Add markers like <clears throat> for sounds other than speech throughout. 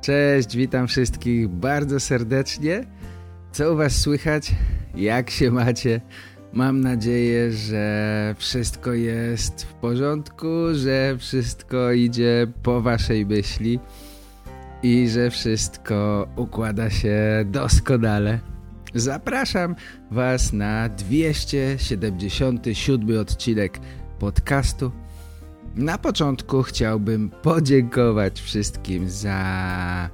Cześć, witam wszystkich bardzo serdecznie. Co u was słychać? Jak się macie? Mam nadzieję, że wszystko jest w porządku, że wszystko idzie po waszej myśli i że wszystko układa się doskonale. Zapraszam was na 277 odcinek podcastu na początku chciałbym podziękować wszystkim za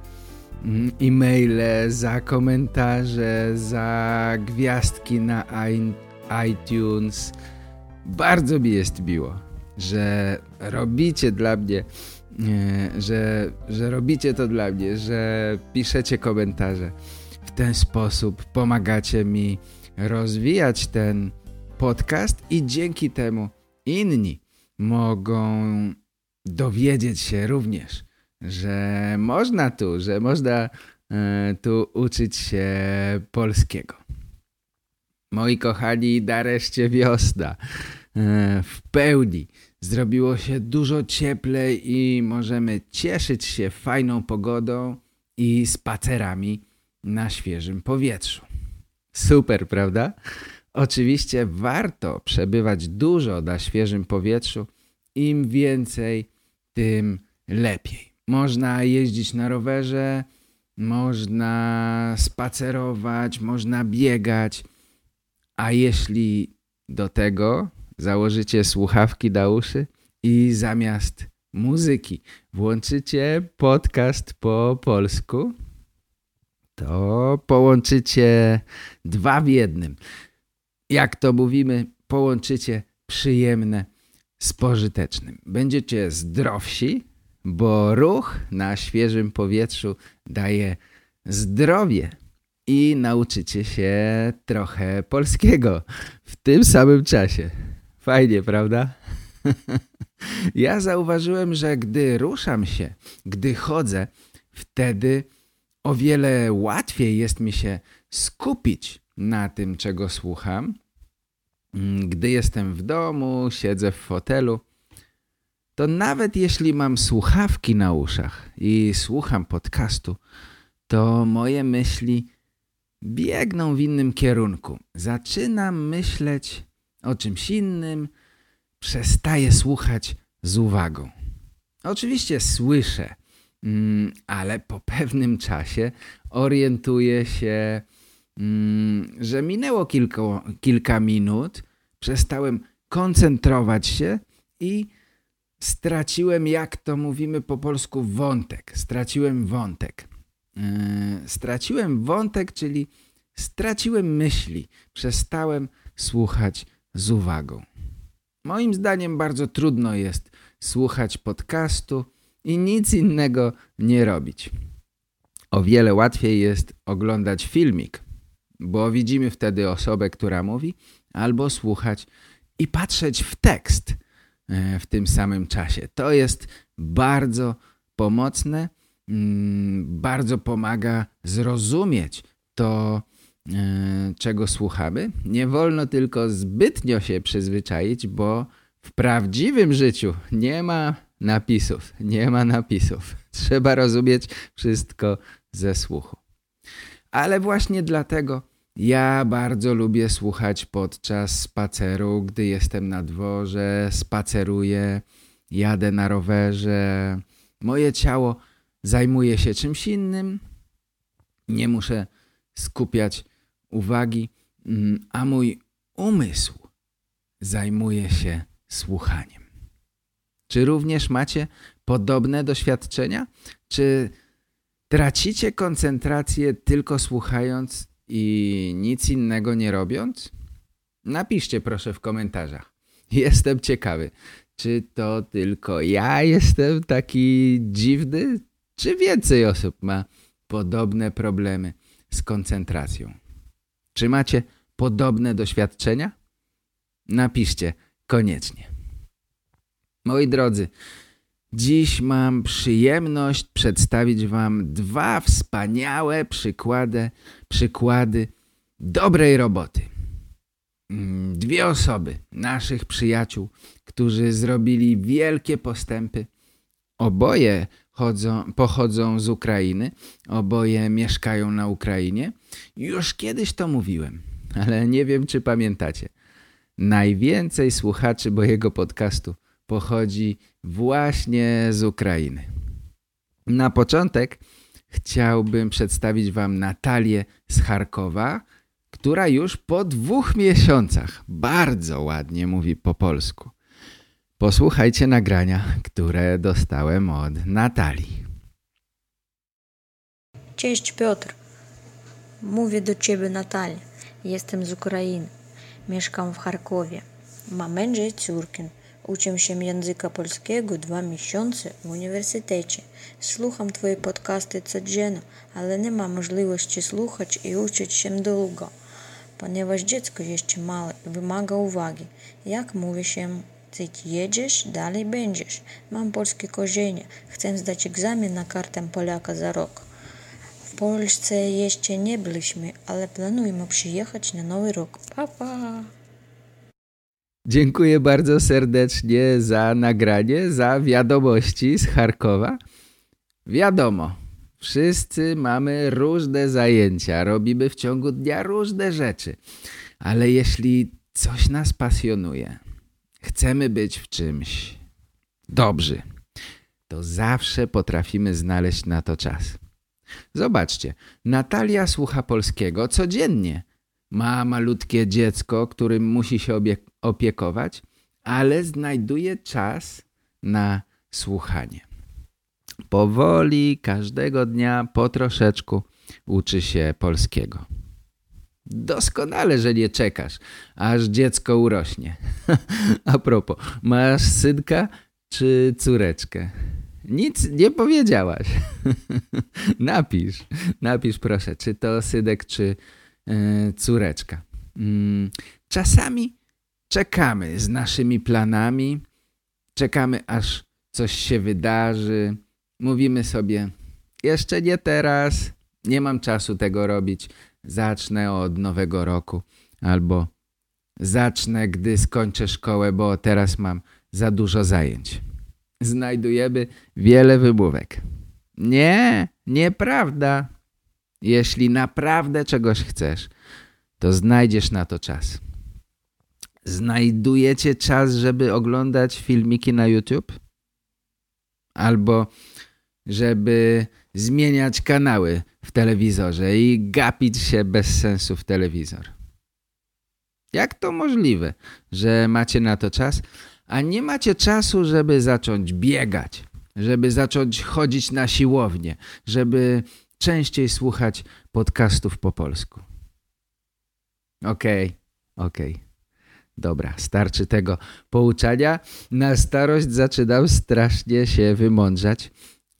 mm, e-maile, za komentarze, za gwiazdki na iTunes. Bardzo mi jest miło, że robicie dla mnie, że, że robicie to dla mnie, że piszecie komentarze. W ten sposób pomagacie mi rozwijać ten podcast i dzięki temu inni mogą dowiedzieć się również, że można tu, że można e, tu uczyć się polskiego. Moi kochani, nareszcie wiosna. E, w pełni zrobiło się dużo cieplej i możemy cieszyć się fajną pogodą i spacerami na świeżym powietrzu. Super, prawda? Oczywiście warto przebywać dużo na świeżym powietrzu. Im więcej, tym lepiej. Można jeździć na rowerze, można spacerować, można biegać. A jeśli do tego założycie słuchawki na uszy i zamiast muzyki włączycie podcast po polsku, to połączycie dwa w jednym jak to mówimy, połączycie przyjemne z pożytecznym. Będziecie zdrowsi, bo ruch na świeżym powietrzu daje zdrowie i nauczycie się trochę polskiego w tym samym czasie. Fajnie, prawda? <laughs> ja zauważyłem, że gdy ruszam się, gdy chodzę, wtedy o wiele łatwiej jest mi się skupić na tym, czego słucham. Mm, gdy jestem w domu, siedzę w fotelu, to nawet jeśli mam słuchawki na uszach i słucham podcastu, to moje myśli biegną w innym kierunku. Zaczynam myśleć o czymś innym, przestaję słuchać z uwagą. Oczywiście słyszę, mm, ale po pewnym czasie orientuję się że minęło kilka, kilka minut, przestałem koncentrować się i straciłem, jak to mówimy po polsku, wątek. Straciłem wątek. Yy, straciłem wątek, czyli straciłem myśli. Przestałem słuchać z uwagą. Moim zdaniem bardzo trudno jest słuchać podcastu i nic innego nie robić. O wiele łatwiej jest oglądać filmik bo widzimy wtedy osobę, która mówi, albo słuchać i patrzeć w tekst e, w tym samym czasie. To jest bardzo pomocne, mm, bardzo pomaga zrozumieć to, e, czego słuchamy. Nie wolno tylko zbytnio się przyzwyczaić, bo w prawdziwym życiu nie ma napisów. Nie ma napisów. <laughs> Trzeba rozumieć wszystko ze słuchu. Ale właśnie dlatego ja bardzo lubię słuchać podczas spaceru, gdy jestem na dworze, spaceruję, jadę na rowerze. Moje ciało zajmuje się czymś innym, nie muszę skupiać uwagi, mm, a mój umysł zajmuje się słuchaniem. Czy również macie podobne doświadczenia? Czy tracicie koncentrację tylko słuchając i nic innego nie robiąc? Napiszcie proszę w komentarzach. <laughs> Jestem ciekawy, czy to tylko ja jestem taki dziwny, czy więcej osób ma podobne problemy z koncentracją. Czy macie podobne doświadczenia? Napiszcie koniecznie. Moi drodzy, dziś mam przyjemność przedstawić wam dwa wspaniałe przykłady, przykłady dobrej roboty. Mm, dwie osoby, naszych przyjaciół, którzy zrobili wielkie postępy. Oboje chodzą, pochodzą z Ukrainy, oboje mieszkają na Ukrainie. Już kiedyś to mówiłem, ale nie wiem, czy pamiętacie. Najwięcej słuchaczy mojego podcastu pochodzi właśnie z Ukrainy. Na początek chciałbym przedstawić Wam Natalię z Charkowa, która już po dwóch miesiącach bardzo ładnie mówi po polsku. Posłuchajcie nagrania, które dostałem od Natalii. Cześć Piotr. Mówię do Ciebie Natalia. Jestem z Ukrainy. Mieszkam w Charkowie. Mam męża i córkę. Uczę się języka polskiego dwa miesiące w uniwersytecie. Słucham Twoje podcasty codziennie, ale nie mam możliwości słuchać i uczyć się długo, ponieważ dziecko jeszcze małe i wymaga uwagi. Jak mówi się, ty jedziesz, dalej będziesz. Mam polskie korzenie. Chcę zdać egzamin na kartę Polaka za rok. W Polsce jeszcze nie byliśmy, ale planujemy przyjechać na nowy rok. Pa, pa. Dziękuję bardzo serdecznie za nagranie, za wiadomości z Charkowa. Wiadomo, wszyscy mamy różne zajęcia, robimy w ciągu dnia różne rzeczy, ale jeśli coś nas pasjonuje, chcemy być w czymś dobrzy, to zawsze potrafimy znaleźć na to czas. Zobaczcie, Natalia słucha polskiego codziennie. Ma malutkie dziecko, którym musi się opiekować, ale znajduje czas na słuchanie. Powoli, każdego dnia, po troszeczku uczy się polskiego. Doskonale, że nie czekasz, aż dziecko urośnie. <laughs> A propos, masz synka czy córeczkę? Nic nie powiedziałaś. <laughs> napisz, napisz proszę, czy to synek, czy córeczka. Yy, czasami czekamy z naszymi planami, czekamy aż coś się wydarzy. Mówimy sobie, jeszcze nie teraz, nie mam czasu tego robić, zacznę od nowego roku albo zacznę, gdy skończę szkołę, bo teraz mam za dużo zajęć. Znajdujemy wiele wymówek. Nie, nieprawda. Jeśli naprawdę czegoś chcesz, to znajdziesz na to czas. Znajdujecie czas, żeby oglądać filmiki na YouTube? Albo żeby zmieniać kanały w telewizorze i gapić się bez sensu w telewizor. Jak to możliwe, że macie na to czas, a nie macie czasu, żeby zacząć biegać, żeby zacząć chodzić na siłownię, żeby częściej słuchać podcastów po polsku? Okej, okay, okej. Okay. Dobra, starczy tego pouczania. Na starość zaczynam strasznie się wymądrzać.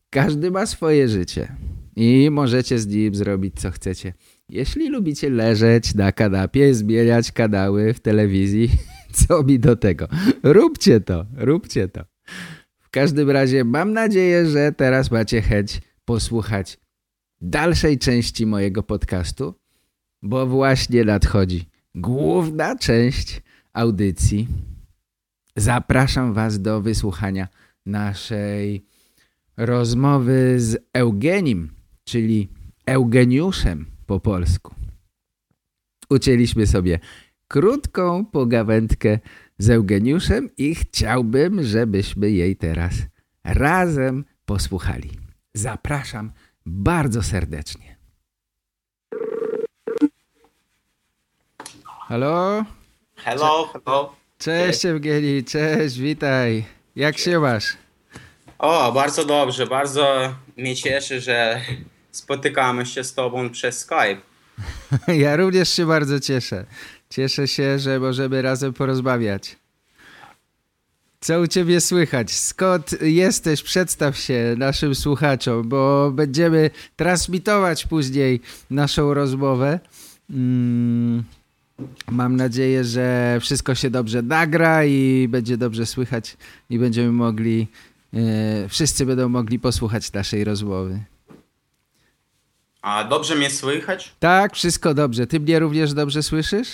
Każdy ma swoje życie i możecie z nim zrobić co chcecie. Jeśli lubicie leżeć na kanapie, zmieniać kanały w telewizji, <laughs> co mi do tego? Róbcie to, róbcie to. W każdym razie mam nadzieję, że teraz macie chęć posłuchać dalszej części mojego podcastu, bo właśnie nadchodzi główna część audycji. Zapraszam Was do wysłuchania naszej rozmowy z Eugenim, czyli Eugeniuszem po polsku. Ucięliśmy sobie krótką pogawędkę z Eugeniuszem i chciałbym, żebyśmy jej teraz razem posłuchali. Zapraszam bardzo serdecznie. Halo? Hello, hello. Cześć Eugeni, cześć, witaj. Jak się masz? O, bardzo dobrze, bardzo mnie cieszy, że spotykamy się z tobą przez Skype. <laughs> Ja również się bardzo cieszę. Cieszę się, że możemy razem porozmawiać. Co u ciebie słychać? Skąd jesteś? Przedstaw się naszym słuchaczom, bo będziemy transmitować później naszą rozmowę. Mm, mam nadzieję, że wszystko się dobrze nagra i będzie dobrze słychać i będziemy mogli, e, wszyscy będą mogli posłuchać naszej rozmowy. A dobrze mnie słychać? Tak, wszystko dobrze. Ty mnie również dobrze słyszysz?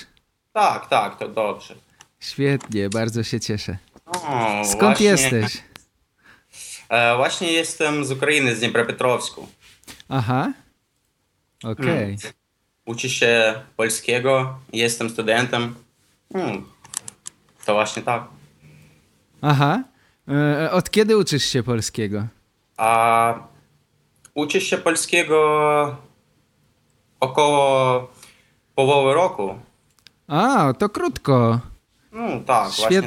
Tak, tak, to dobrze. Świetnie, bardzo się cieszę. O, Skąd właśnie, jesteś? E, właśnie jestem z Ukrainy, z Dniepropetrovsku. Aha. Okej. Mm. Uczę się polskiego, jestem studentem. Mm, to właśnie tak. Aha. E, Od kiedy uczysz się polskiego? A uczę się polskiego około połowy roku. A, to krótko. No tak, właśnie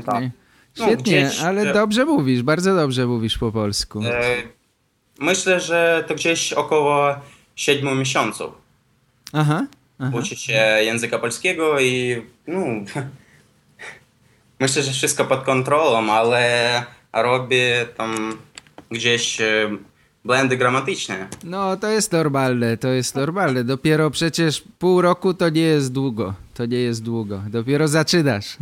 Świetnie. No, Świetnie, gdzieś, ale e, dobrze mówisz, bardzo dobrze mówisz po polsku. E, myślę, że to gdzieś około 7 miesiąców. Aha. aha. Uczę się języka polskiego i no, <laughs> myślę, że wszystko pod kontrolą, ale robię tam gdzieś e, błędy gramatyczne. No, to jest normalne, to jest normalne. Dopiero przecież pół roku to nie jest długo. To nie jest długo. Dopiero zaczynasz. <laughs>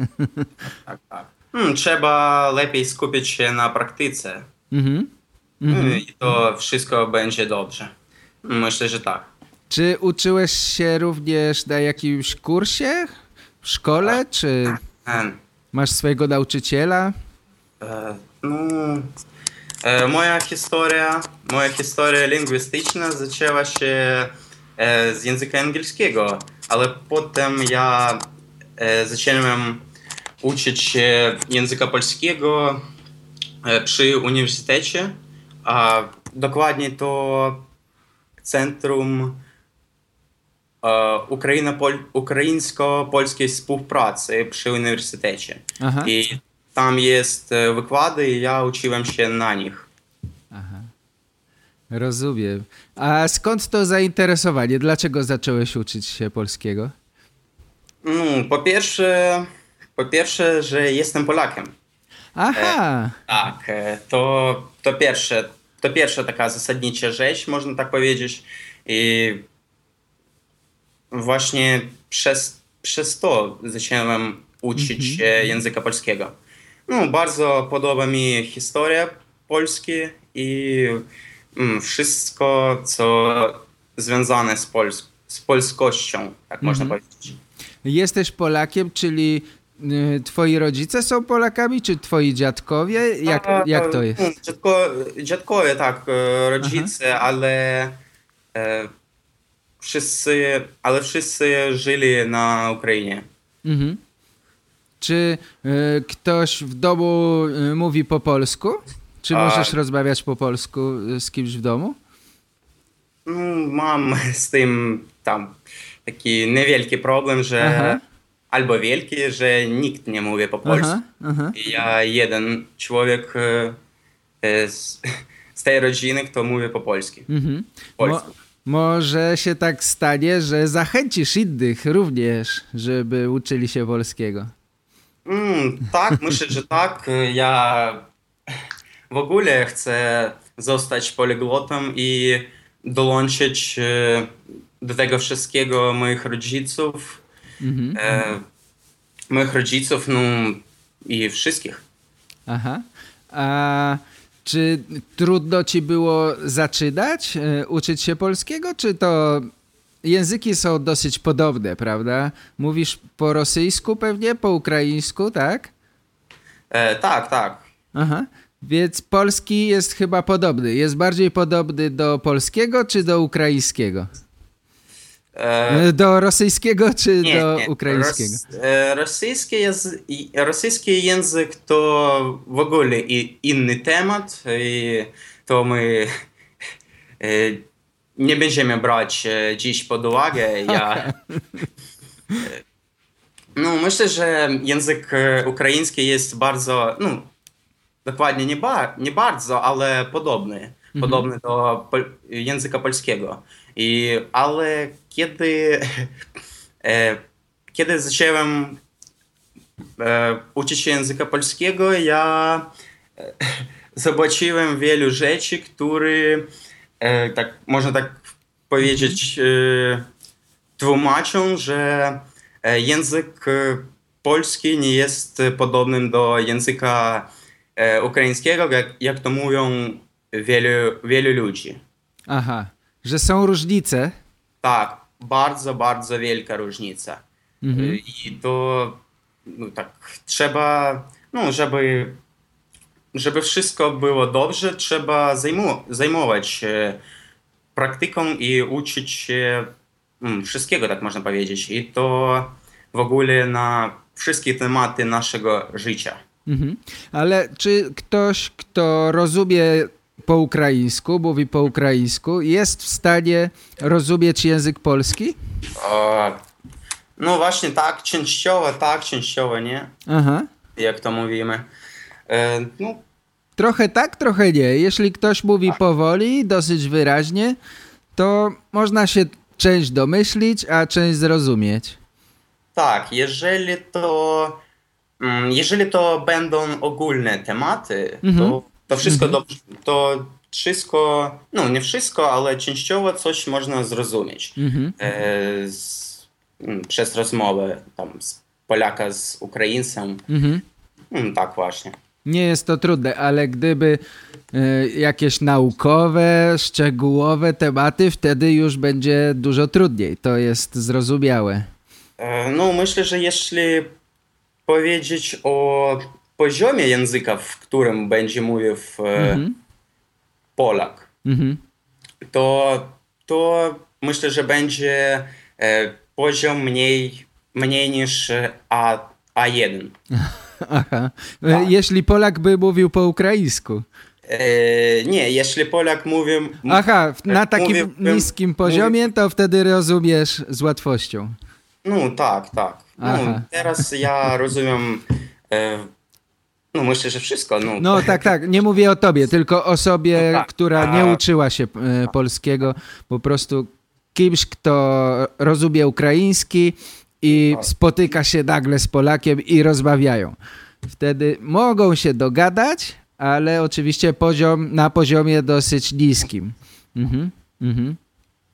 Tak, tak. Hmm, trzeba lepiej skupić się na praktyce mhm. Hmm, i to wszystko będzie dobrze. Myślę, że tak. Czy uczyłeś się również na jakimś kursie w szkole, czy Em, masz swojego nauczyciela? E, No, e, moja historia, moja historia lingwistyczna zaczęła się e, z języka angielskiego, ale potem ja e, zacząłem uczyć się języka polskiego e, przy uniwersytecie, a dokładnie to Centrum e, Ukraina-Pol- Ukraińsko-Polskiej Współpracy przy Uniwersytecie. Aha. I tam jest e, wykłady i ja uczyłem się na nich. Aha. Rozumiem. A skąd to zainteresowanie? Dlaczego zacząłeś uczyć się polskiego? No, po pierwsze, po pierwsze, że jestem Polakiem. Aha. Tak, e, to, to pierwsze, to pierwsza taka zasadnicza rzecz, można tak powiedzieć. I właśnie przez, przez to zacząłem uczyć się języka polskiego. No, bardzo podoba mi historia Polski i mm, wszystko, co związane z, Pols- z polskością, tak można powiedzieć. Jesteś Polakiem, czyli twoi rodzice są Polakami, czy twoi dziadkowie? Jak, A, jak to e, jest? ну, Dziadko, dziadkowie, tak, e, rodzice, ale e, wszyscy, ale wszyscy żyli na Ukrainie. Mhm. Czy y, ktoś w domu y, mówi po polsku? Czy A- możesz rozmawiać po polsku y, z kimś w domu? No, mam z tym tam taki niewielki problem, że Aha. Albo wielki, że nikt nie mówi po polsku. Aha, ja jeden człowiek e, e, z, z tej rodziny, kto mówi po polsku. Mhm. Mo, może się tak stanie, że zachęcisz innych również, żeby uczyli się polskiego. Mm, tak, <laughs> myślę, że tak. Ja w ogóle chcę zostać poliglotem i dołączyć e, do tego wszystkiego moich rodziców, Mhm. e, moich rodziców, no i wszystkich. Aha. A czy trudno ci było zaczynać e, uczyć się polskiego, czy to języki są dosyć podobne, prawda? Mówisz po rosyjsku pewnie, po ukraińsku, tak? E, tak, tak. Aha. Więc polski jest chyba podobny. Jest bardziej podobny do polskiego czy do ukraińskiego? E, E, Do rosyjskiego czy nie, do nie. ukraińskiego? Ros, e, rosyjski, rosyjski język to w ogóle inny temat i to my nie będziemy brać dziś pod uwagę. Ja, no, myślę, że język ukraiński jest bardzo, no, dokładnie nie, ba, nie bardzo, ale podobny. Podobny do pol, języka polskiego. I, ale kiedy, <laughs> e, kiedy zacząłem e, uczyć się języka polskiego, ja e, <laughs> zobaczyłem wielu rzeczy, które, e, tak, można tak powiedzieć, e, tłumaczą, że e, język polski nie jest podobnym do języka ukraińskiego, jak, jak to mówią wielu, wielu ludzi. Aha, że są różnice. Tak, bardzo, bardzo wielka różnica. Mhm. I to no, tak trzeba, no, żeby, żeby wszystko było dobrze, trzeba zajmu, zajmować się praktyką i uczyć się mm, wszystkiego, tak można powiedzieć. I to w ogóle na wszystkie tematy naszego życia. Mhm. Ale czy ktoś, kto rozumie po ukraińsku, mówi po ukraińsku, jest w stanie rozumieć język polski? E, No właśnie tak, częściowo tak, częściowo nie, Aha. jak to mówimy. E, No Trochę tak, trochę nie. Jeśli ktoś mówi Tak. powoli, dosyć wyraźnie, to można się część domyślić, a część zrozumieć. Tak, jeżeli to, mm, jeżeli to będą ogólne tematy, Mhm. to, to wszystko dobrze, to wszystko, no nie wszystko, ale częściowo coś można zrozumieć Mhm. e, z, mm, przez rozmowę tam z Polaka z Ukraińcem. Mhm. Mm, tak właśnie. Nie jest to trudne, ale gdyby e, jakieś naukowe, szczegółowe tematy, wtedy już będzie dużo trudniej. To jest zrozumiałe. E, No myślę, że jeśli powiedzieć o poziomie języka, w którym będzie mówił e, Mhm. Polak, Mhm. to, to myślę, że będzie e, poziom mniej, mniej niż e, A, A1. <laughs> Aha. Tak. Jeśli Polak by mówił po ukraińsku. E, nie, jeśli Polak mówi... m- Aha, na takim mówiłbym- niskim poziomie, to wtedy rozumiesz z łatwością. No tak, tak. No, teraz ja rozumiem... E, no myślę, że wszystko. No, No tak, tak. Nie mówię o tobie, tylko o osobie, No tak. która nie uczyła się e, polskiego. Po prostu kimś, kto rozumie ukraiński i Tak. spotyka się nagle z Polakiem i rozmawiają. Wtedy mogą się dogadać, ale oczywiście poziom, na poziomie dosyć niskim. Mhm, mhm.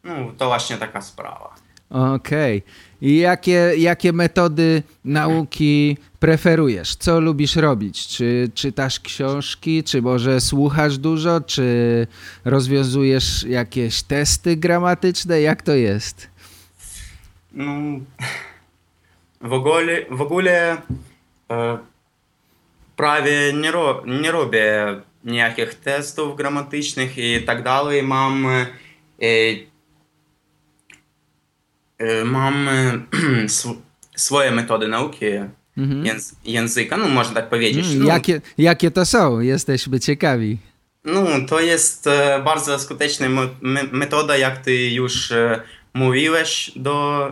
no to właśnie taka sprawa. Okej. Okay. Jakie, jakie metody nauki preferujesz? Co lubisz robić? Czy czytasz książki, czy może słuchasz dużo, czy rozwiązujesz jakieś testy gramatyczne? Jak to jest? No, w ogóle, w ogóle e, prawie nie, ro, nie robię niejakich testów gramatycznych i tak dalej. Mam e, mam e, <clears throat> sw, swoje metody nauki Mhm. jęz, języka, no można tak powiedzieć. Mm, no, Jakie, jakie to są? Jesteśmy ciekawi. No, to jest e, bardzo skuteczna metoda, jak ty już e, mówiłeś do,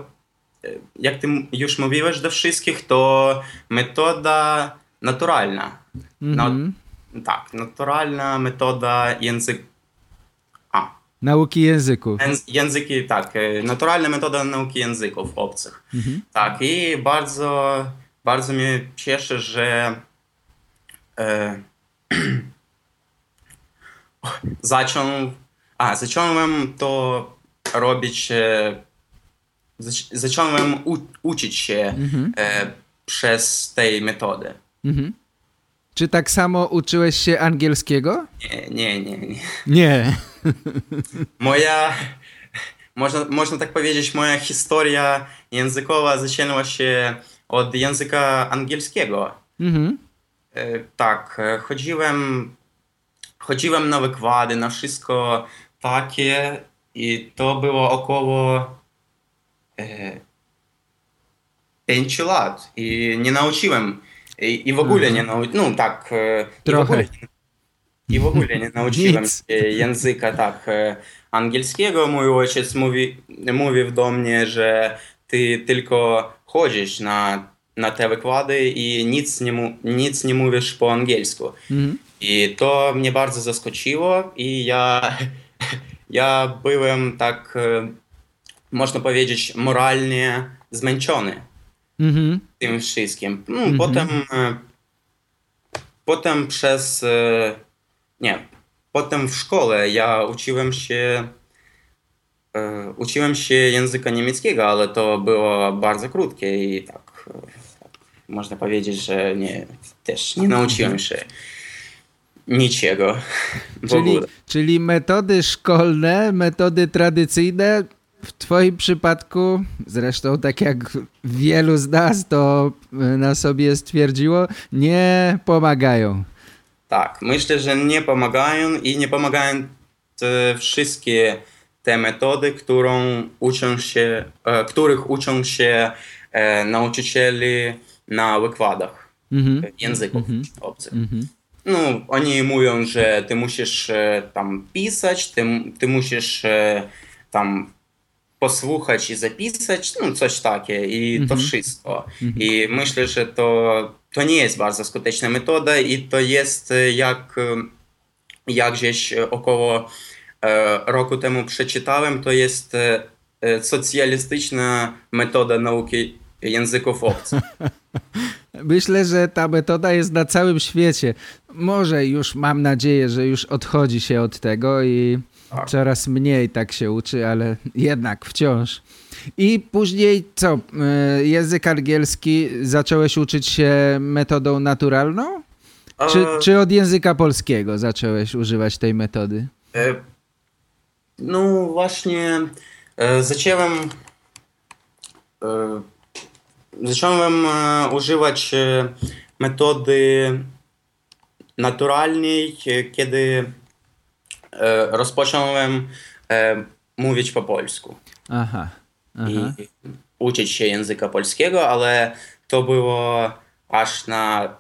e, jak ty już mówiłeś do wszystkich, to metoda naturalna. Mhm. No, tak, naturalna metoda język... Nauki języków. jęz- języki, tak, e, naturalna metoda nauki języków obcych. Mhm. Tak, i bardzo, bardzo mnie cieszy, że e, <clears throat> zaczął, a, zacząłem to robić, e, zac- zacząłem u, uczyć się e, przez tej metody. Mhm. Czy tak samo uczyłeś się angielskiego? Nie, nie, nie. nie. Nie. <laughs> <laughs> Moja, można, można tak powiedzieć, moja historia językowa zaczęła się od języka angielskiego. Mhm. E, Tak, e, chodziłem, chodziłem na wykłady, na wszystko takie i to było około e, pięciu lat i nie nauczyłem i, i w ogóle nie nauczyłem, no tak, e, i w Trochę. ogóle, i w ogóle nie nauczyłem <laughs> się języka tak e, angielskiego. Mój ojciec mówi, mówił do mnie, że ty tylko chodzisz na, na te wykłady i nic nie, mu, nic nie mówisz po angielsku. Mhm. I to mnie bardzo zaskoczyło i ja, <laughs> ja byłem tak, e, można powiedzieć, moralnie zmęczony. Mhm. tym wszystkim. No, Potem, e, potem przez, nie, potem w szkole ja uczyłem się, e, uczyłem się języka niemieckiego, ale to było bardzo krótkie i tak, e, można powiedzieć, że nie, też nie nauczyłem się niczego Czyli, czyli metody szkolne, metody tradycyjne w twoim przypadku, zresztą tak jak wielu z nas to y, na sobie stwierdziło, nie pomagają. Tak, myślę, że nie pomagają i nie pomagają wszystkie te metody, którą uczą się, e, których uczą się e, nauczyciele na wykładach Mhm. języków obcych. Mhm. No, oni mówią, że ty musisz e, tam pisać, ty, ty musisz tam posłuchać i zapisać, no coś takie i to wszystko. I myślę, że to, to nie jest bardzo skuteczna metoda i to jest e, jak, e, jak gdzieś e, około roku temu przeczytałem, to jest socjalistyczna metoda nauki języków obcych. <laughs> Myślę, że ta metoda jest na całym świecie. Może już mam nadzieję, że już odchodzi się od tego i Tak. coraz mniej tak się uczy, ale jednak wciąż. I później co? y, Język angielski zacząłeś uczyć się metodą naturalną? Czy, E, czy od języka polskiego zacząłeś używać tej metody? E, No właśnie e, zacząłem e, zacząłem e, używać e, metody naturalnej, e, kiedy e, rozpocząłem e, mówić po polsku Aha. aha. i uczyć się języka polskiego, ale to było aż na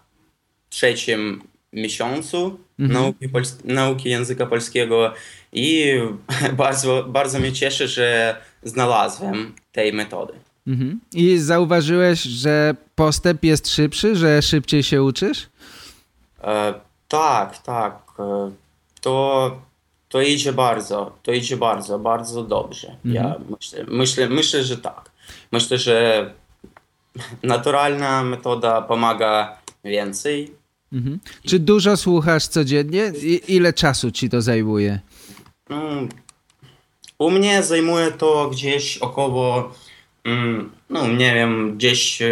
trzecim miesiącu nauki, pols- nauki języka polskiego i <laughs> bardzo, bardzo mnie cieszy, że znalazłem tej metody. Mhm. I zauważyłeś, że postęp jest szybszy, że szybciej się uczysz? E, tak, tak. E, to, to idzie bardzo, to idzie bardzo, bardzo dobrze. Ja myślę, myślę, myślę, że tak. Myślę, że naturalna metoda pomaga więcej. Mhm. Czy dużo słuchasz codziennie? I, ile czasu ci to zajmuje? No, u mnie zajmuje to gdzieś około, mm, no nie wiem, gdzieś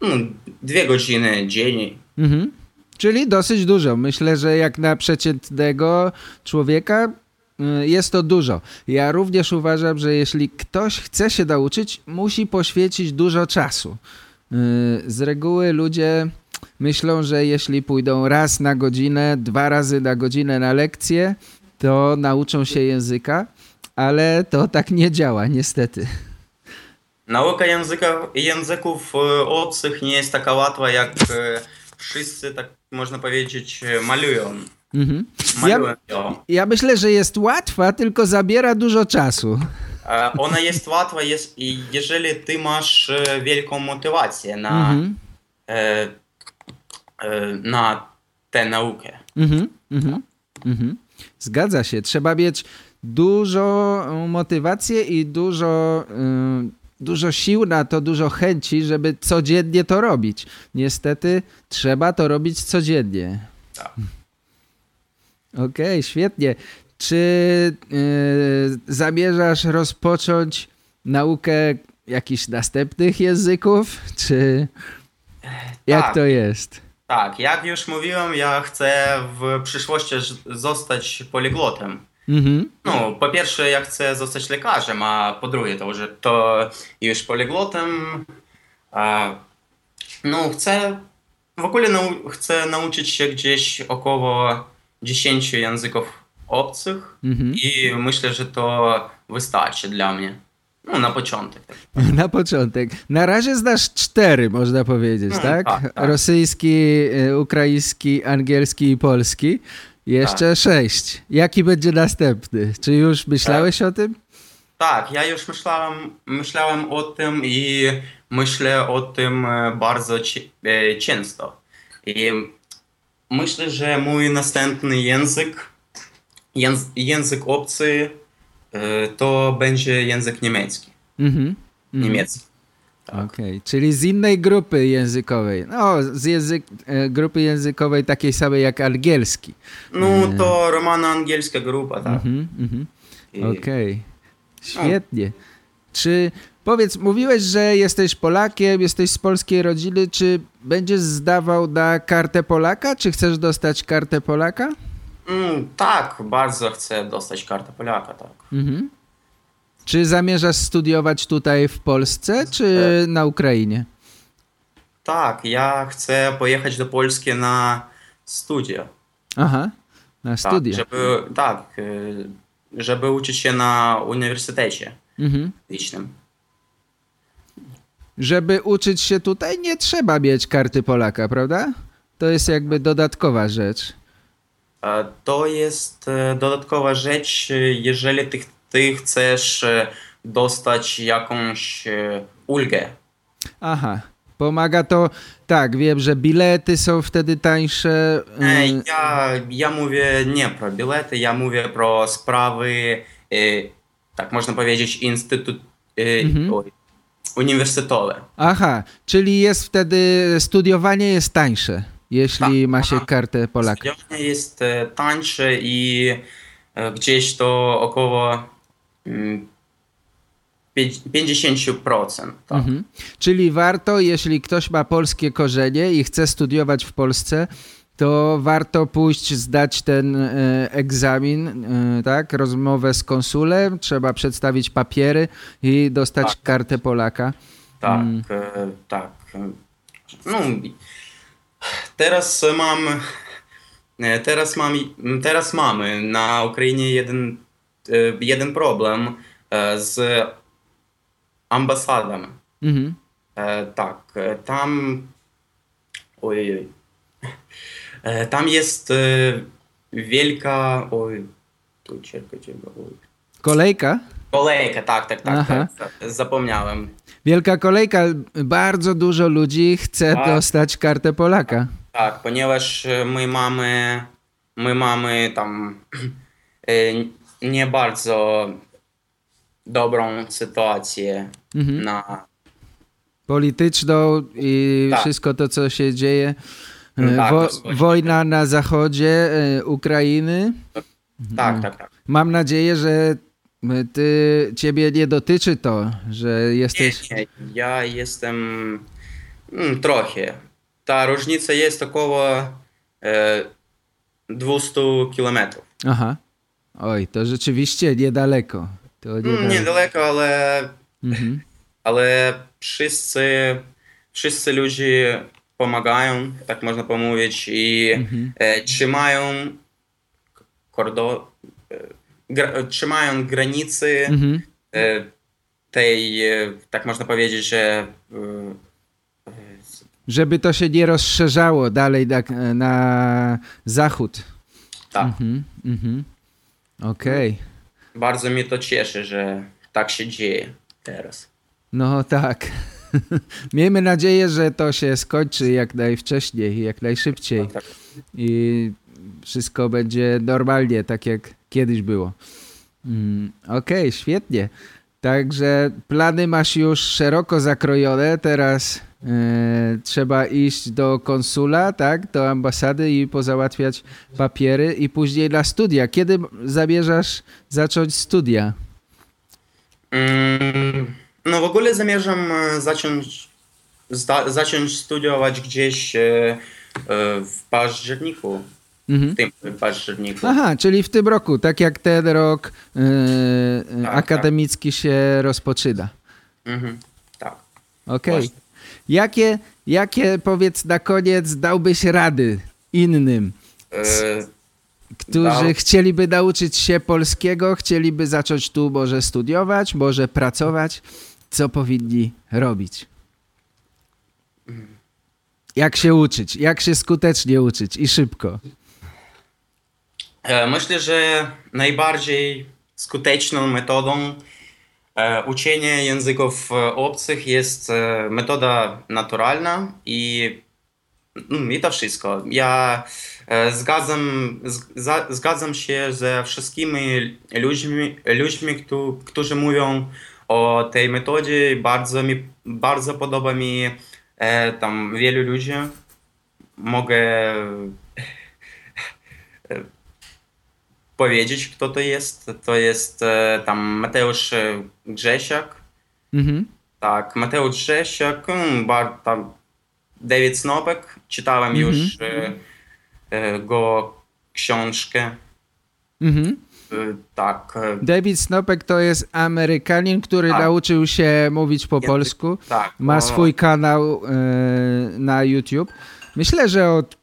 no, dwie godziny dziennie. Mhm. Czyli dosyć dużo. Myślę, że jak na przeciętnego człowieka y, jest to dużo. Ja również uważam, że jeśli ktoś chce się nauczyć, musi poświęcić dużo czasu. Y, Z reguły ludzie myślą, że jeśli pójdą raz na godzinę, dwa razy na godzinę na lekcję, to nauczą się języka, ale to tak nie działa, niestety. Nauka języka, języków e, obcych nie jest taka łatwa, jak wszyscy, tak można powiedzieć, e, malują. Mhm. Ja, ją. ja myślę, że jest łatwa, tylko zabiera dużo czasu. E, Ona jest łatwa, jest, jeżeli ty masz e, wielką motywację na, Mhm. e, e, na tę naukę. Mhm, mhm, mhm. Zgadza się. Trzeba mieć dużo motywacji i dużo, y, dużo sił na to, dużo chęci, żeby codziennie to robić. Niestety trzeba to robić codziennie. Tak. <laughs> Okej, świetnie. Czy y, zamierzasz rozpocząć naukę jakichś następnych języków, czy jak Tak. to jest? Tak, jak już mówiłem, ja chcę w przyszłości zostać poliglotem. Mhm. No, po pierwsze, ja chcę zostać lekarzem, a po drugie, to już, to już poliglotem. A, no, chcę, w ogóle nau, chcę nauczyć się gdzieś około 10 języków obcych Mhm. i myślę, że to wystarczy dla mnie. No, na początek. <laughs> Na początek. Na razie znasz cztery, można powiedzieć, No, tak? tak, tak. Rosyjski, y, ukraiński, angielski i polski. Jeszcze Tak. sześć. Jaki będzie następny? Czy już myślałeś o tym? Tak, ja już myślałem, myślałem o tym i myślę o tym e, bardzo e, często. I myślę, że mój następny język, jęz, język obcy, e, to będzie język niemiecki. Mhm. niemiecki. Tak. Okej, okay. czyli z innej grupy językowej. No, z język, e, grupy językowej takiej samej jak angielski. No, e. to romano-angielska grupa, tak. Mm -hmm, mm -hmm. Okej, okay. świetnie. Czy powiedz, mówiłeś, że jesteś Polakiem, jesteś z polskiej rodziny, czy będziesz zdawał na kartę Polaka? Czy chcesz dostać kartę Polaka? Mm, tak, bardzo chcę dostać kartę Polaka, tak. Mhm. Czy zamierzasz studiować tutaj w Polsce, czy e. na Ukrainie? Tak, ja chcę pojechać do Polski na studia. Aha, na tak, studia. Tak, żeby, tak, e, żeby uczyć się na uniwersytecie mhm. Żeby uczyć się tutaj nie trzeba mieć karty Polaka, prawda? To jest jakby dodatkowa rzecz. E, to jest dodatkowa rzecz, jeżeli ty ty chcesz e, dostać jakąś e, ulgę. Aha, pomaga to, tak, wiem, że bilety są wtedy tańsze. E, y, Ja, ja mówię nie pro bilety, ja mówię pro sprawy, tak można powiedzieć, instytut, oj, uniwersytetowe. Aha, czyli jest wtedy, studiowanie jest tańsze, jeśli Tak, ma się aha. kartę Polaka. Studiowanie jest tańsze i gdzieś to około mm, 50%. Tak. Mhm. Czyli warto, jeśli ktoś ma polskie korzenie i chce studiować w Polsce, to warto pójść zdać ten e, egzamin, e, tak, rozmowę z konsulem, trzeba przedstawić papiery i dostać Tak. kartę Polaka. Tak, Mm. e, tak. No, teraz mam, teraz mam, teraz mamy na Ukrainie jeden, jeden problem e, z ambasadami. Mhm. E, Tak, e, tam, ojej, E, tam jest e, wielka, oj, tu czekaj, czekaj, oj. Kolejka? Kolejka, tak, tak, tak, Aha. tak, tak, zapomniałem. Wielka kolejka, bardzo dużo ludzi chce Tak. dostać kartę Polaka. Tak, ponieważ e, my mamy, my mamy tam e, <clears throat> nie bardzo dobrą sytuację Mhm. na Polityczną i Tak. wszystko to, co się dzieje. E, tak, Wo- zgodzi. wojna na zachodzie e, Ukrainy. tak, tak, tak. Mam nadzieję, że ty, ciebie nie dotyczy to, że jesteś... Nie, nie, ja jestem mm, trochę. Ta różnica jest około e, 200 kilometrów. Aha. Oj, to rzeczywiście niedaleko. To Mm, niedaleko. Niedaleko, ale, Mhm. ale wszyscy, wszyscy ludzie pomagają, tak można powiedzieć, i Mhm. e, trzymają kordo, e, gra, trzymają granicy Mhm. e, tej, e, tak można powiedzieć, że e, Żeby to się nie rozszerzało dalej na, na zachód. tak. Mhm. Mhm. Okej. Bardzo mnie to cieszy, że tak się dzieje teraz. No tak. <laughs> Miejmy nadzieję, że to się skończy jak najwcześniej, jak najszybciej Tak. i wszystko będzie normalnie, tak jak kiedyś było. Mm, Okej, świetnie. Także plany masz już szeroko zakrojone. Teraz e, trzeba iść do konsula, tak, do ambasady i pozałatwiać papiery i później na studia. Kiedy zamierzasz zacząć studia? Mm, No w ogóle zamierzam e, zacząć, zda, zacząć studiować gdzieś e, e, w październiku. Mhm. W tym październiku. Aha, czyli w tym roku, tak jak ten rok e, Tak, akademicki się rozpoczyna. Mhm, tak. Okej. Właśnie. Jakie, jakie, powiedz na koniec, dałbyś rady innym, E, którzy Dał- chcieliby nauczyć się polskiego, chcieliby zacząć tu może studiować, może pracować? Co powinni robić? Jak się uczyć? Jak się skutecznie uczyć i szybko? E, Myślę, że najbardziej skuteczną metodą e, uczenia języków e, obcych jest e, metoda naturalna i, mm, i to wszystko. Ja e, zgadzam, zgadzam się ze wszystkimi ludźmi, ludźmi któ- którzy mówią o tej metodzie. Bardzo mi, bardzo podoba mi e, tam wielu ludzi. Mogę e, powiedzieć, kto to jest. To jest e, tam Mateusz Grzesiak. Mhm. Tak, Mateusz Grzesiak, mm, bar, tam David Snopek. Czytałem Mhm. już e, e, go książkę. Mhm. E, tak, e, David Snopek to jest Amerykanin, który Tak. nauczył się mówić po polsku. tak. Ma swój kanał e, na YouTube. Myślę, że od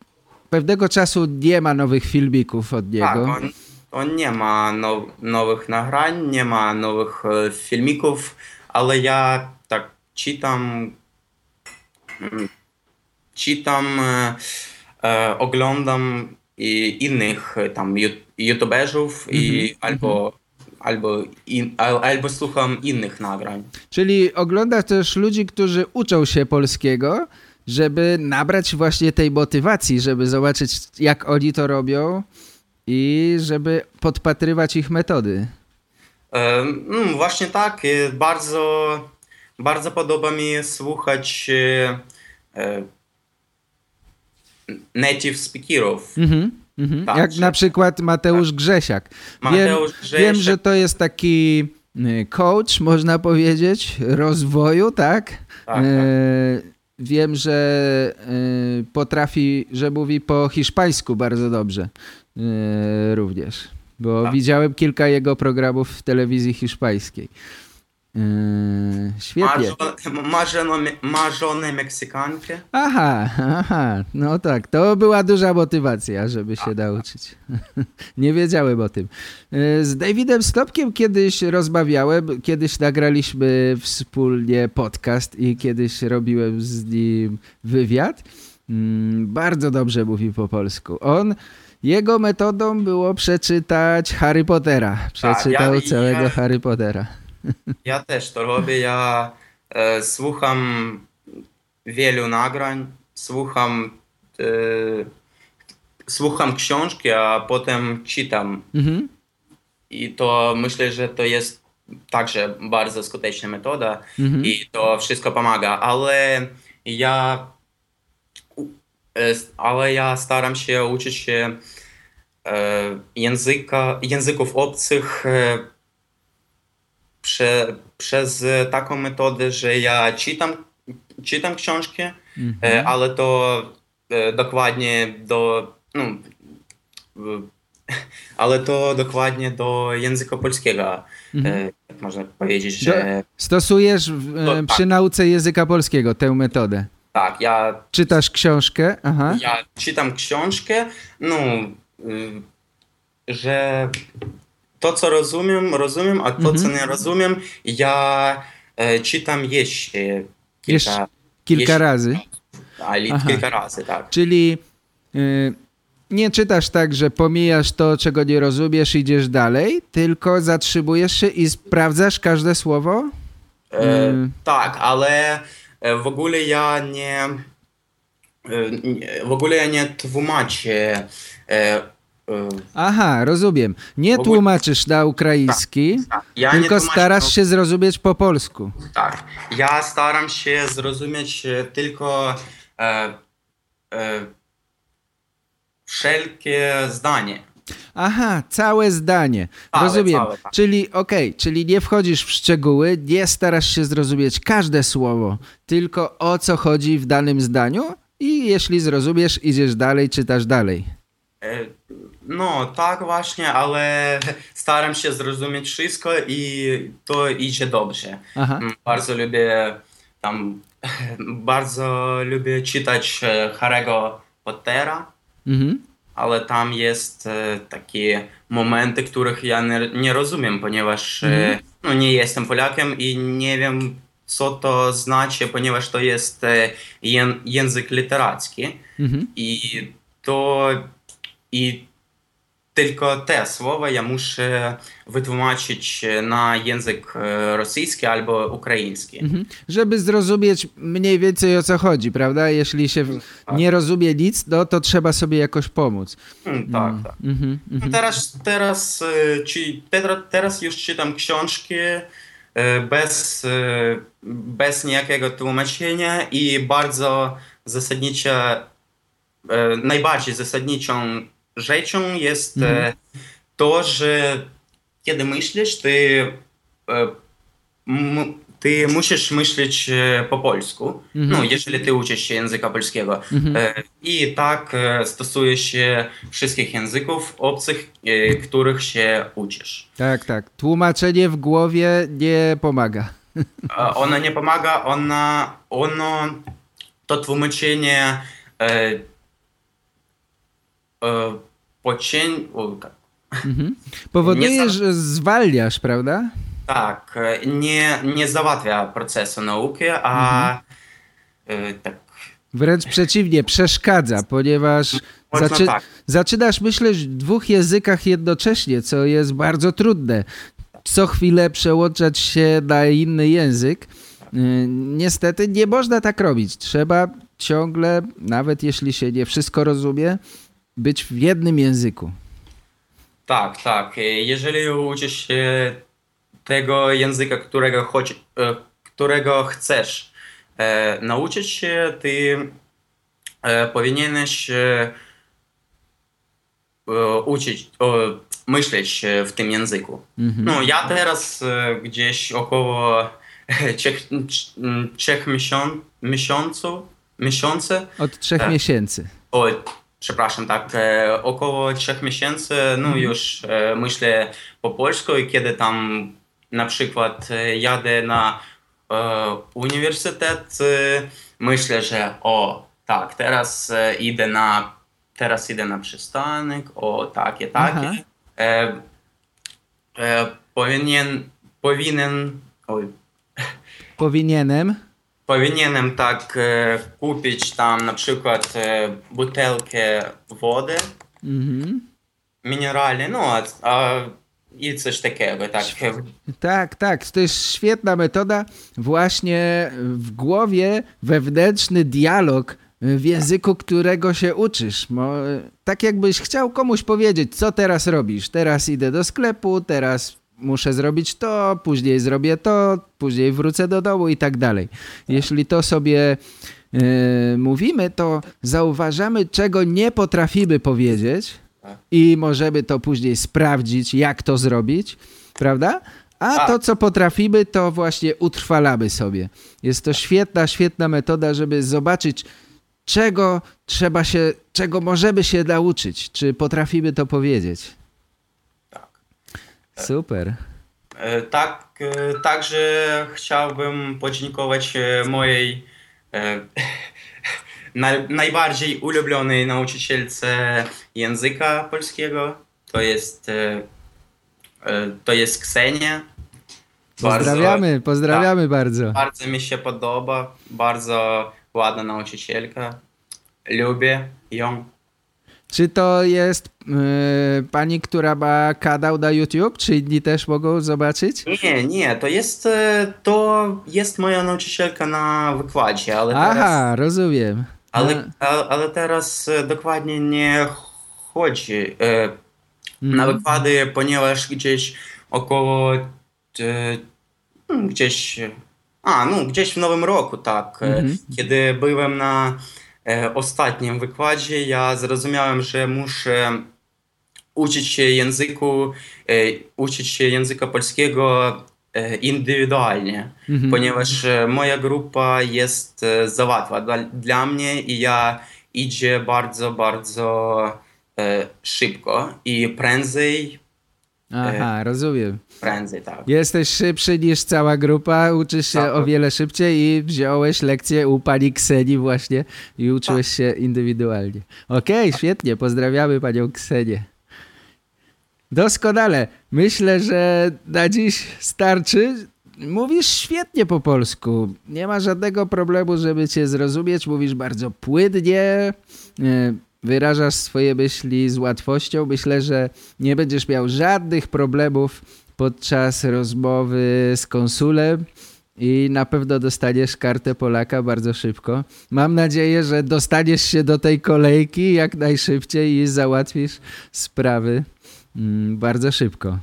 pewnego czasu nie ma nowych filmików od Tak, niego. on, on nie ma now, nowych nagrań, nie ma nowych e, filmików, ale ja tak czytam, mm, czytam, e, oglądam i innych tam youtuberów i albo, albo, in, al, albo słucham innych nagrań. Czyli oglądasz też ludzi, którzy uczą się polskiego, żeby nabrać właśnie tej motywacji, żeby zobaczyć, jak oni to robią i żeby podpatrywać ich metody. Mm, właśnie tak, e, bardzo, bardzo podoba mi słuchać e, e, native speakerów. Mhm, mhm. Tak, Jak że- na przykład Mateusz Grzesiak. Mateusz wiem, Grzesiak. wiem, że to jest taki y, coach, można powiedzieć, rozwoju, tak? Tak, E, Wiem, że y, potrafi, że mówi po hiszpańsku bardzo dobrze y, również, bo Tak. widziałem kilka jego programów w telewizji hiszpańskiej. Y, Ma, Świetnie. ma, żonę, ma żonę Meksykankę. Aha, aha, no tak, to była duża motywacja, żeby się nauczyć. <laughs> Nie wiedziałem o tym. E, Z Davidem Stopkiem kiedyś rozmawiałem, kiedyś nagraliśmy wspólnie podcast i kiedyś robiłem z nim wywiad. Mm, Bardzo dobrze mówi po polsku. On, jego metodą było przeczytać Harry Pottera. Przeczytał ja- całego ja- Harry Pottera. <laughs> Ja też to robię. Ja e, słucham wielu nagrań, słucham, e, słucham książki, a potem czytam. Mhm. I to myślę, że to jest także bardzo skuteczna metoda Mhm. i to wszystko pomaga, ale ja ale ja staram się uczyć się e, języka, języków obcych e, prze, przez taką metodę, że ja czytam, czytam książki, e, ale to dokładnie do no, <laughs> ale to dokładnie do języka polskiego. Jak można powiedzieć, że Stosujesz w, e, tak. przy nauce języka polskiego tę metodę. Tak, ja Czytasz książkę, aha. Ja czytam książkę, no, y, że to, co rozumiem, rozumiem, a to, co nie rozumiem, ja e, czytam jeszcze kilka, Jeszcze kilka jeszcze- razy. Aha. kilka razy, tak. Czyli y, nie czytasz tak, że pomijasz to, czego nie rozumiesz, idziesz dalej, tylko zatrzymujesz się i sprawdzasz każde słowo? E, Mm. Tak, ale w ogóle ja nie, e, w ogóle ja nie tłumaczę e, e, Aha, rozumiem. Nie ogóle- tłumaczysz na ukraiński, tak, ja nie tylko tłumaczę starasz się zrozumieć po polsku. Tak, ja staram się zrozumieć e, tylko e, e, wszelkie zdanie. Aha, całe zdanie. Całe, Rozumiem. całe, tak. Czyli okej, czyli nie wchodzisz w szczegóły, nie starasz się zrozumieć każde słowo, tylko o co chodzi w danym zdaniu i jeśli zrozumiesz, idziesz dalej, czytasz dalej. E, No, tak właśnie, ale <laughs> staram się zrozumieć wszystko i to idzie dobrze. Aha. Mm, Bardzo lubię tam, <laughs> bardzo lubię czytać e, Harry'ego Pottera, Mhm. Ale tam jest e, takie momenty, których ja nie, nie rozumiem, ponieważ e, no, nie jestem Polakiem i nie wiem, co to znaczy, ponieważ to jest e, ję, język literacki Mhm. i to i tylko te słowa ja muszę wytłumaczyć na język e, rosyjski albo ukraiński. Mhm. Żeby zrozumieć mniej więcej o co chodzi, prawda? Jeśli się w- nie rozumie nic, no to trzeba sobie jakoś pomóc. Mm, tak, tak. Mhm. No teraz, teraz, e, czy, teraz, już czytam książki, e, bez, e, bez niejakiego tłumaczenia i bardzo zasadnicza, e, najbardziej zasadniczą rzeczą jest Mhm. to, że kiedy myślisz, ty, e, ty musisz myśleć e, po polsku, no, jeżeli ty uczysz się języka polskiego. E, I tak stosuje się wszystkich języków obcych, których się uczysz. Tak, tak. Tłumaczenie w głowie nie pomaga. Ono nie pomaga, ono, ono to tłumaczenie pocień... o, jak- Powoduje, Nie za- że zwalniasz, prawda? Tak, e, nie, nie załatwia procesu nauki, a e, tak, Wręcz przeciwnie, przeszkadza, ponieważ zaczy tak. zaczynasz myśleć w dwóch językach jednocześnie, co jest bardzo trudne. Co chwilę przełączać się na inny język. Niestety nie można tak robić. Trzeba ciągle, nawet jeśli się nie wszystko rozumie, być w jednym języku. tak, tak. E, Jeżeli uczysz się tego języka, którego, choć, e, którego chcesz e, nauczyć się, ty e, powinieneś e, e, uczyć, myśleć e, w tym języku. No, ja teraz e, gdzieś około <laughs> trzech, trzech miesiąc, miesiącu, miesiące Od trzech miesięcy. o, przepraszam, tak, e, około trzech miesięcy, no już e, myślę po polsku i kiedy tam na przykład e, jadę na uniwersytet, myślę, że o, tak, teraz idę na, teraz idę na przystanek, o, takie, takie. E, e, powinien, powinien, oj, Powinienem. Powinienem tak e, kupić tam na przykład e, butelkę wody Mhm. no a, a i coś takiego, tak. Tak, tak. To jest świetna metoda. Właśnie w głowie wewnętrzny dialog w języku, którego się uczysz. Mo, tak jakbyś chciał komuś powiedzieć, co teraz robisz. Teraz idę do sklepu, teraz muszę zrobić to, później zrobię to, później wrócę do domu i tak dalej. Jeśli to sobie e, mówimy, to zauważamy, czego nie potrafimy powiedzieć i możemy to później sprawdzić, jak to zrobić, prawda? A Tak. to, co potrafimy, to właśnie utrwalamy sobie. Jest to świetna, świetna metoda, żeby zobaczyć, czego trzeba się, czego możemy się nauczyć, czy potrafimy to powiedzieć. Tak. Super. E, Tak, e, także chciałbym podziękować e, mojej <laughs> naj, najbardziej ulubionej nauczycielce języka polskiego. To jest, to jest Ksenia. Bardzo- Pozdrawiamy, pozdrawiamy bardzo. Bardzo mi się podoba, bardzo ładna nauczycielka. Lubię ją. Czy to jest yy, pani, która ma kanał na YouTube? Czy inni też mogą zobaczyć? Nie, nie, to jest, e, to jest moja nauczycielka na wykładzie, ale teraz, Aha, rozumiem. ale, ale, ale teraz e, dokładnie nie chodzi e, na Mhm. wykłady, ponieważ gdzieś około e, mm, gdzieś a, no gdzieś w nowym roku, tak. e, Mhm. Kiedy byłem na ostatnim wykładzie, ja zrozumiałem, że muszę uczyć się języku, e, uczyć się języka polskiego e, indywidualnie, Mhm. ponieważ e, moja grupa jest e, za łatwa dla, dla mnie i ja idzie bardzo, bardzo e, szybko i prędzej, Aha, rozumiem. prędzej, tak. Jesteś szybszy niż cała grupa, uczysz się Tak. o wiele szybciej i wziąłeś lekcję u pani Kseni właśnie i uczyłeś się indywidualnie. Okej, świetnie, pozdrawiamy panią Ksenię. Doskonale. Myślę, że na dziś starczy. Mówisz świetnie po polsku. Nie ma żadnego problemu, żeby cię zrozumieć. Mówisz bardzo płynnie. Wyrażasz swoje myśli z łatwością. Myślę, że nie będziesz miał żadnych problemów podczas rozmowy z konsulem i na pewno dostaniesz kartę Polaka bardzo szybko. Mam nadzieję, że dostaniesz się do tej kolejki jak najszybciej i załatwisz sprawy mm, bardzo szybko.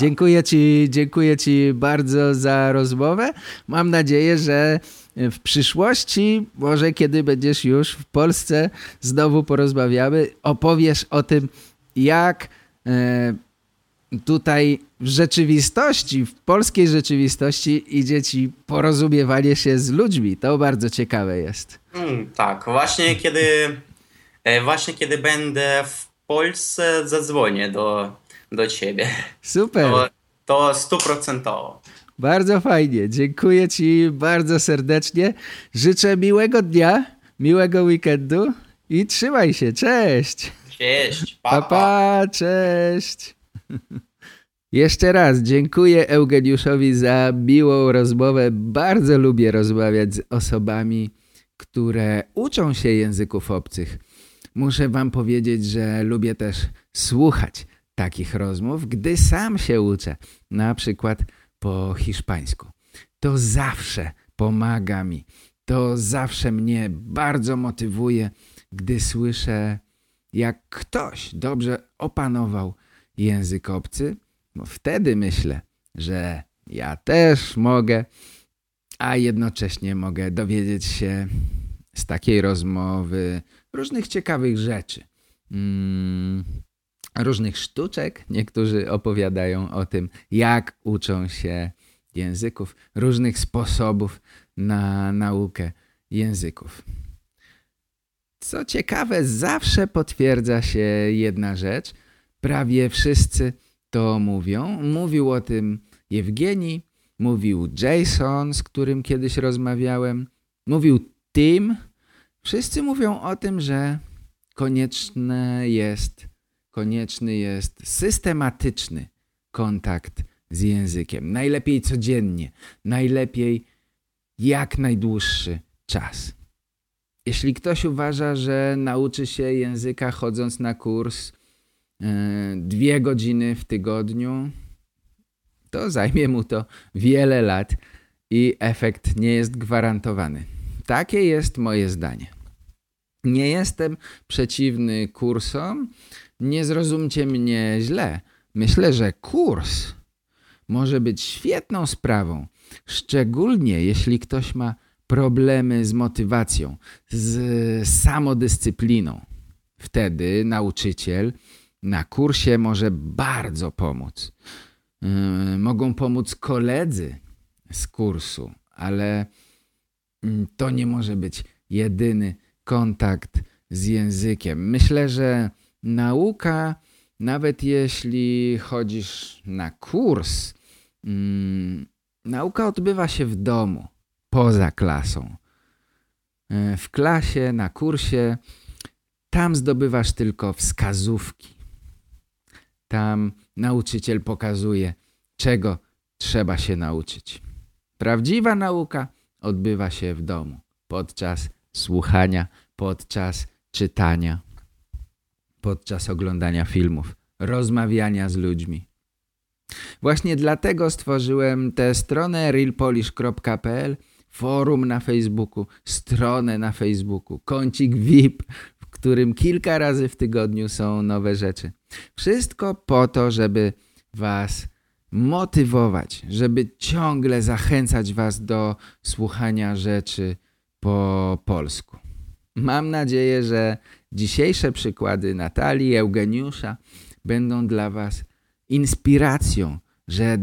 Dziękuję ci, dziękuję ci bardzo za rozmowę. Mam nadzieję, że w przyszłości, może kiedy będziesz już w Polsce, znowu porozmawiamy, opowiesz o tym, jak e, tutaj w rzeczywistości, w polskiej rzeczywistości idzie ci porozumiewanie się z ludźmi. To bardzo ciekawe jest. Mm, tak, właśnie kiedy, e, właśnie kiedy będę w Polsce, zadzwonię do, do ciebie. Super. To, to stuprocentowo. Bardzo fajnie. Dziękuję ci bardzo serdecznie. Życzę miłego dnia, miłego weekendu i trzymaj się. Cześć. Cześć. Pa, pa, cześć. <laughs> Jeszcze raz dziękuję Eugeniuszowi za miłą rozmowę. Bardzo lubię rozmawiać z osobami, które uczą się języków obcych. Muszę wam powiedzieć, że lubię też słuchać takich rozmów, gdy sam się uczę. Na przykład po hiszpańsku. To zawsze pomaga mi. To zawsze mnie bardzo motywuje, gdy słyszę, jak ktoś dobrze opanował język obcy. No wtedy myślę, że ja też mogę, a jednocześnie mogę dowiedzieć się z takiej rozmowy różnych ciekawych rzeczy. Mm, różnych sztuczek. Niektórzy opowiadają o tym, jak uczą się języków, różnych sposobów na naukę języków. Co ciekawe, zawsze potwierdza się jedna rzecz. Prawie wszyscy to mówią. Mówił o tym Jewgeni, mówił Jason, z którym kiedyś rozmawiałem, mówił Tim. Wszyscy mówią o tym, że konieczne jest konieczny jest systematyczny kontakt z językiem. Najlepiej codziennie, najlepiej jak najdłuższy czas. Jeśli ktoś uważa, że nauczy się języka chodząc na kurs yy, dwie godziny w tygodniu, to zajmie mu to wiele lat i efekt nie jest gwarantowany. Takie jest moje zdanie. Nie jestem przeciwny kursom, nie zrozumcie mnie źle. Myślę, że kurs może być świetną sprawą, szczególnie jeśli ktoś ma problemy z motywacją, z samodyscypliną. Wtedy nauczyciel na kursie może bardzo pomóc. Yy, mogą pomóc koledzy z kursu, ale mm, to nie może być jedyny kontakt z językiem. Myślę, że nauka, nawet jeśli chodzisz na kurs, mm, nauka odbywa się w domu, poza klasą. E, w klasie, na kursie, tam zdobywasz tylko wskazówki. Tam nauczyciel pokazuje, czego trzeba się nauczyć. Prawdziwa nauka odbywa się w domu, podczas słuchania, podczas czytania podczas oglądania filmów, rozmawiania z ludźmi. Właśnie dlatego stworzyłem tę stronę realpolish.pl, forum na Facebooku, stronę na Facebooku, kącik VIP, w którym kilka razy w tygodniu są nowe rzeczy. Wszystko po to, żeby was motywować, żeby ciągle zachęcać was do słuchania rzeczy po polsku. Mam nadzieję, że Dzisiejsze przykłady Natalii, Eugeniusza będą dla Was inspiracją, że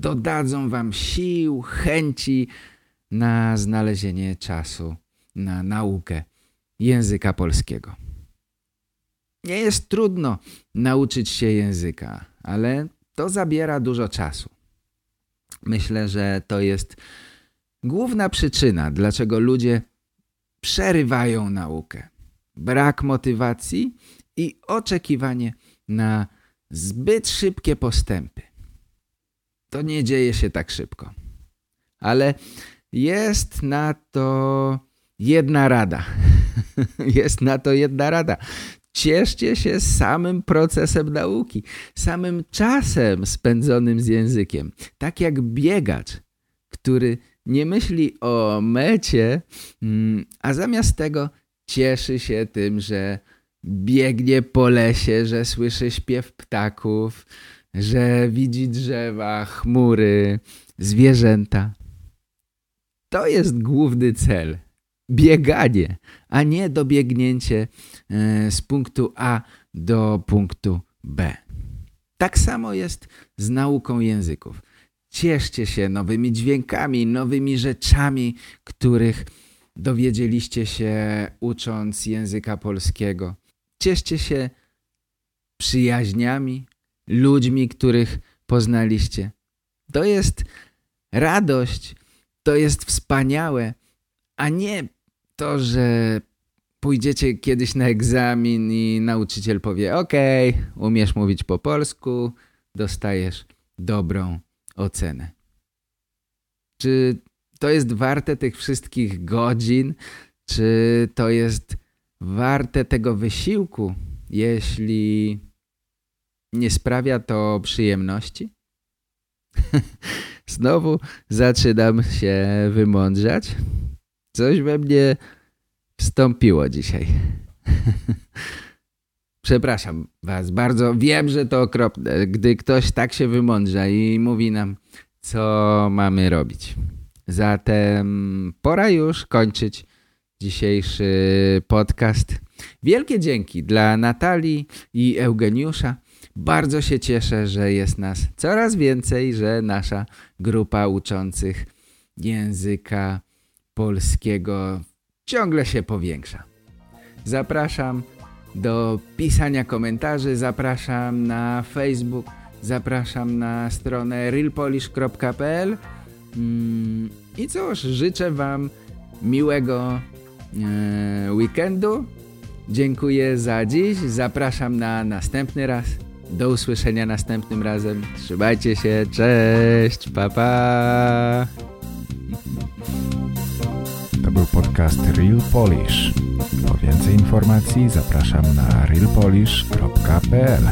dodadzą Wam sił, chęci na znalezienie czasu na naukę języka polskiego. Nie jest trudno nauczyć się języka, ale to zabiera dużo czasu. Myślę, że to jest główna przyczyna, dlaczego ludzie przerywają naukę brak motywacji i oczekiwanie na zbyt szybkie postępy. To nie dzieje się tak szybko. Ale jest na to jedna rada. <laughs> jest na to jedna rada. Cieszcie się samym procesem nauki, samym czasem spędzonym z językiem. Tak jak biegacz, który nie myśli o mecie, mm, a zamiast tego cieszy się tym, że biegnie po lesie, że słyszy śpiew ptaków, że widzi drzewa, chmury, zwierzęta. To jest główny cel. Bieganie, a nie dobiegnięcie e, z punktu A do punktu B. Tak samo jest z nauką języków. Cieszcie się nowymi dźwiękami, nowymi rzeczami, których dowiedzieliście się ucząc języka polskiego. Cieszcie się przyjaźniami, ludźmi, których poznaliście. To jest radość, to jest wspaniałe, a nie to, że pójdziecie kiedyś na egzamin i nauczyciel powie ok, umiesz mówić po polsku, dostajesz dobrą ocenę. Czy to jest warte tych wszystkich godzin? Czy to jest warte tego wysiłku, jeśli nie sprawia to przyjemności? <laughs> Znowu zaczynam się wymądrzać. Coś we mnie wstąpiło dzisiaj. <laughs> Przepraszam was bardzo. Wiem, że to okropne, gdy ktoś tak się wymądrza i mówi nam, co mamy robić. Zatem pora już kończyć dzisiejszy podcast. Wielkie dzięki dla Natalii i Eugeniusza. Bardzo się cieszę, że jest nas coraz więcej, że nasza grupa uczących języka polskiego ciągle się powiększa. Zapraszam do pisania komentarzy, zapraszam na Facebook, zapraszam na stronę realpolish.pl i cóż, życzę Wam miłego e, weekendu. Dziękuję za dziś, zapraszam na następny raz. Do usłyszenia następnym razem. Trzymajcie się, cześć, pa pa. To był podcast Real Polish. Po więcej informacji zapraszam na realpolish.pl